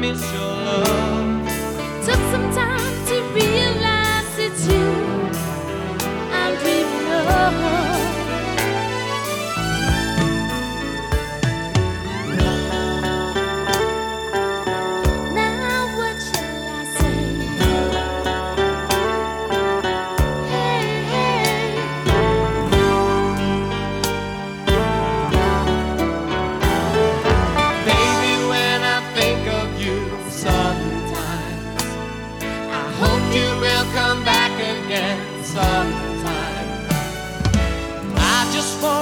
miss your love.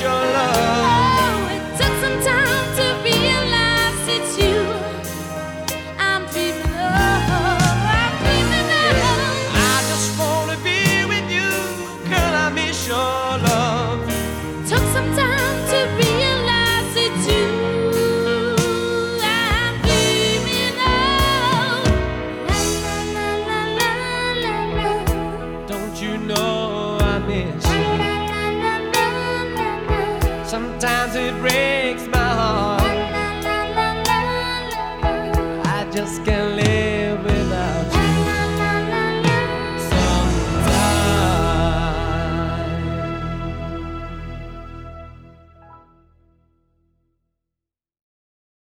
your love. Oh, it took some time to realize it's you. I'm dreaming of, I just wanna be with you, girl. I miss your love. Took some time to realize it's you. I'm dreaming of. Don't you know I miss